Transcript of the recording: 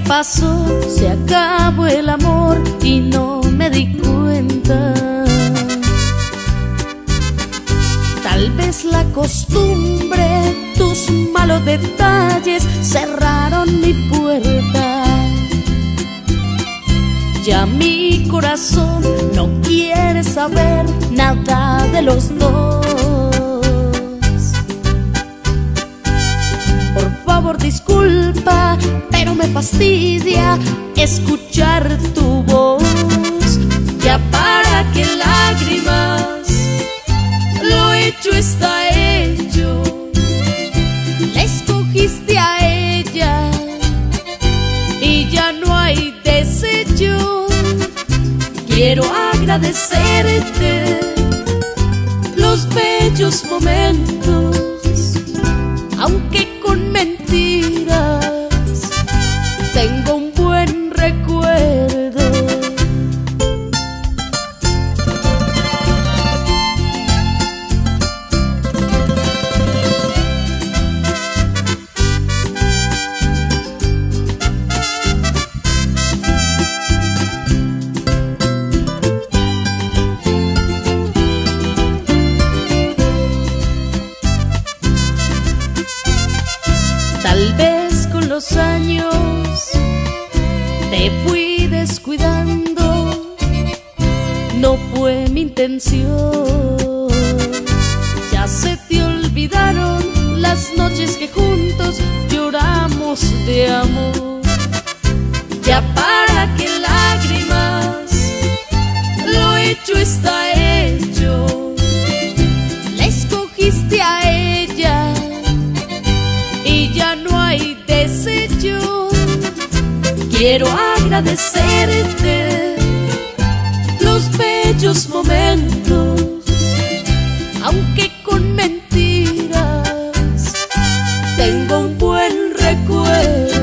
pasó? Se acabó el amor y no me di cuenta. Tal vez la costumbre, tus malos detalles cerraron mi puerta. Ya mi corazón no quiere saber nada de los dos. Pero me fastidia escuchar tu voz. Ya para que lágrimas, lo hecho está hecho. Le escogiste a ella y ya no hay desecho. Quiero agradecerte los bellos momentos, los años te fui descuidando, no fue mi intención. Ya se te olvidaron las noches que juntos lloramos de amor. Ya para que lágrimas, lo hecho está desecho. Quiero agradecerte los bellos momentos, aunque con mentiras tengo un buen recuerdo.